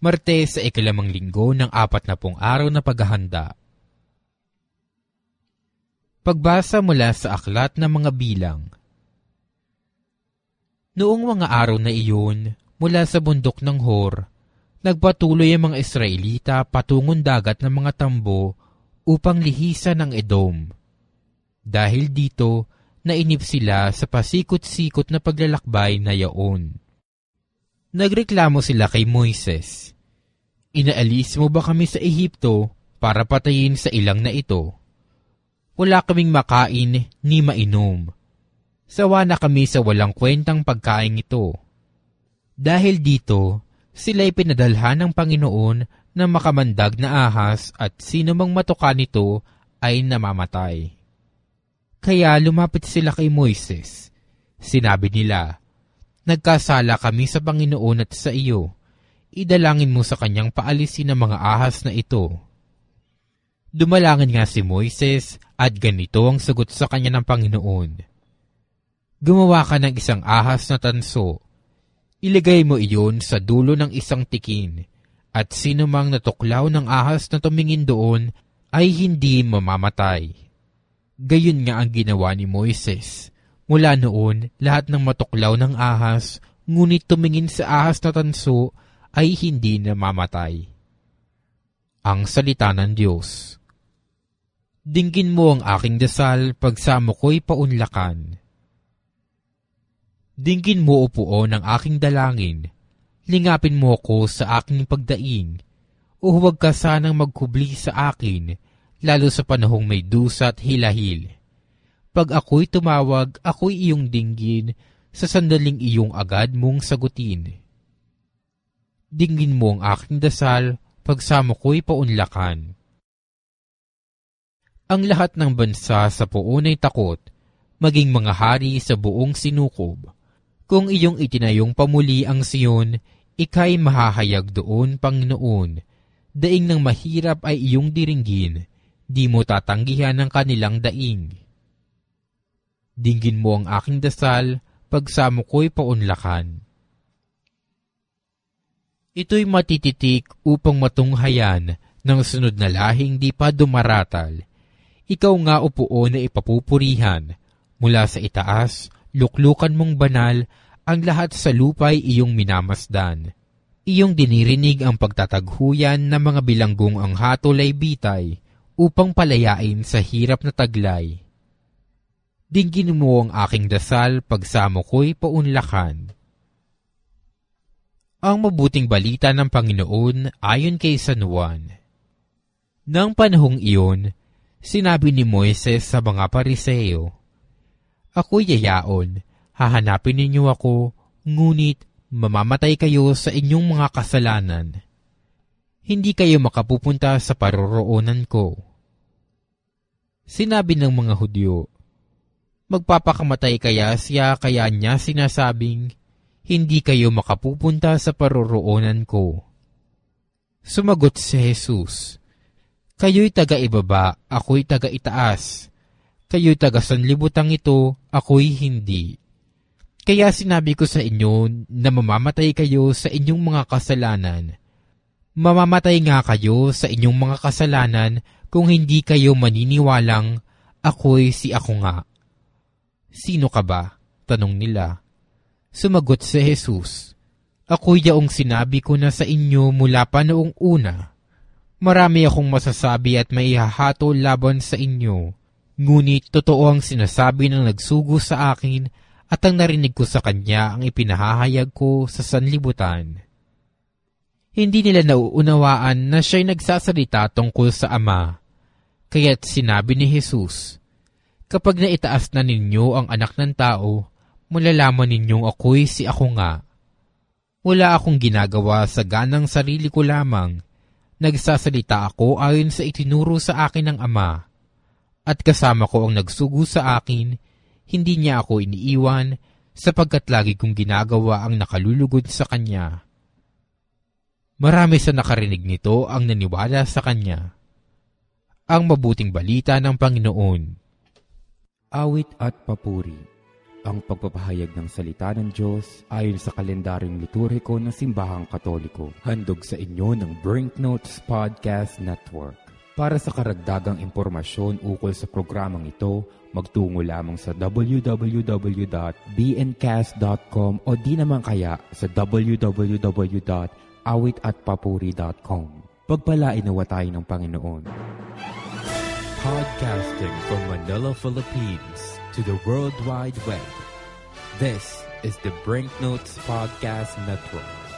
Martes sa ikalamang linggo ng apat na pong araw na paghahanda. Pagbasa mula sa aklat ng mga bilang. Noong mga araw na iyon, mula sa bundok ng Hor, nagpatuloy ang mga Israelita patungong dagat ng mga tambo upang lihisan ang Edom. Dahil dito, nainip sila sa pasikot-sikot na paglalakbay na yaon. Nagreklamo sila kay Moises. Inaalis mo ba kami sa Ehipto para patayin sa ilang na ito? Wala kaming makain ni mainom. Sawa na kami sa walang kwentang pagkain ito. Dahil dito, sila'y pinadalhan ng Panginoon na makamandag na ahas at sino mang matuka nito ay namamatay. Kaya lumapit sila kay Moises. Sinabi nila, Nagkasala kami sa Panginoon at sa iyo. Idalangin mo sa kanyang paalisin ang mga ahas na ito. Dumalangin nga si Moises at ganito ang sagot sa kanya ng Panginoon. Gumawa ka ng isang ahas na tanso. Ilagay mo iyon sa dulo ng isang tikin at sino mang natuklaw ng ahas na tumingin doon ay hindi mamamatay. Gayon nga ang ginawa ni Moises Mula noon, lahat ng matuklaw ng ahas, ngunit tumingin sa ahas na tanso, ay hindi namamatay. Ang Salita ng Diyos Dinggin mo ang aking dasal pagsamo ko'y paunlakan. Dinggin mo upuo ng aking dalangin, lingapin mo ako sa aking pagdaing, o huwag ka sanang magkubli sa akin, lalo sa panahong may dusa at hilahil pag ako'y tumawag, ako'y iyong dinggin, sa sandaling iyong agad mong sagutin. Dinggin mo ang aking dasal, pagsamo ko'y paunlakan. Ang lahat ng bansa sa poon ay takot, maging mga hari sa buong sinukob. Kung iyong itinayong pamuli ang siyon, ikay mahahayag doon, Panginoon. Daing ng mahirap ay iyong diringgin, di mo tatanggihan ang kanilang daing Dinggin mo ang aking dasal, pagsamo ko'y paunlakan. Ito'y matititik upang matunghayan ng sunod na lahing di pa dumaratal. Ikaw nga upuo na ipapupurihan. Mula sa itaas, luklukan mong banal, ang lahat sa lupay iyong minamasdan. Iyong dinirinig ang pagtataghuyan ng mga bilanggong ang hatol ay bitay upang palayain sa hirap na taglay dinggin mo ang aking dasal pagsamo ko'y paunlakan. Ang mabuting balita ng Panginoon ayon kay San Juan. Nang panahong iyon, sinabi ni Moises sa mga pariseo, Ako'y yayaon, hahanapin ninyo ako, ngunit mamamatay kayo sa inyong mga kasalanan. Hindi kayo makapupunta sa paroroonan ko. Sinabi ng mga Hudyo, Magpapakamatay kaya siya kaya niya sinasabing, Hindi kayo makapupunta sa paroroonan ko. Sumagot si Jesus, Kayo'y taga-ibaba, ako'y taga-itaas. Kayo'y taga-sanlibutang ito, ako'y hindi. Kaya sinabi ko sa inyo na mamamatay kayo sa inyong mga kasalanan. Mamamatay nga kayo sa inyong mga kasalanan kung hindi kayo maniniwalang ako'y si ako nga. Sino ka ba? Tanong nila. Sumagot si Jesus, Ako yaong sinabi ko na sa inyo mula pa noong una. Marami akong masasabi at maihahato laban sa inyo. Ngunit totoo ang sinasabi ng nagsugo sa akin at ang narinig ko sa kanya ang ipinahahayag ko sa sanlibutan. Hindi nila nauunawaan na siya'y nagsasalita tungkol sa Ama. Kaya't sinabi ni Jesus, Kapag naitaas na ninyo ang anak ng tao, malalaman ninyong ako'y si ako nga. Wala akong ginagawa sa ganang sarili ko lamang. Nagsasalita ako ayon sa itinuro sa akin ng Ama. At kasama ko ang nagsugo sa akin, hindi niya ako iniiwan sapagkat lagi kong ginagawa ang nakalulugod sa Kanya. Marami sa nakarinig nito ang naniwala sa Kanya. Ang mabuting balita ng Panginoon awit at papuri. ang pagpapahayag ng salita ng Diyos ayon sa kalendaryong liturhiko ng Simbahang Katoliko. Handog sa inyo ng Brinknotes Podcast Network. Para sa karagdagang impormasyon ukol sa programang ito, magtungo lamang sa www.bncast.com o di naman kaya sa www.awitatpapuri.com. Pagpalain nawa tayo ng Panginoon. Podcasting from Manila, Philippines to the World Wide Web. This is the Brinknotes Podcast Network.